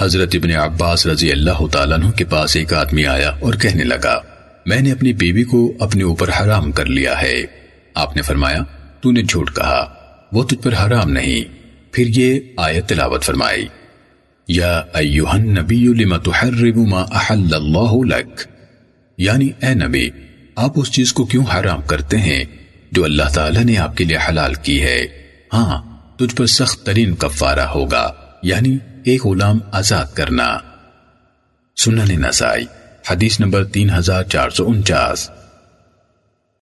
حضرت ابن عباس رضی اللہ تعالیٰ عنہ کے پاس ایک آدمی آیا اور کہنے لگا، میں نے اپنی بیوی کو اپنے اوپر حرام کر لیا ہے۔ آپ نے فرمایا، تو نے جھوٹ کہا، وہ تجھ پر حرام نہیں۔ پھر یہ آیت تلاوت فرمائی۔ یا ایوہ النبی لما تحرم ما احل اللہ لک۔ یعنی اے نبی، آپ اس چیز کو کیوں حرام کرتے ہیں جو اللہ تعالیٰ نے آپ کے لیے حلال کی ہے؟ ہاں تجھ پر سخت ترین کفارہ ہوگا یعنی ایک غلام آزاد کرنا۔ سنن نسائی حدیث نمبر تین ہزار چار سو انچاس۔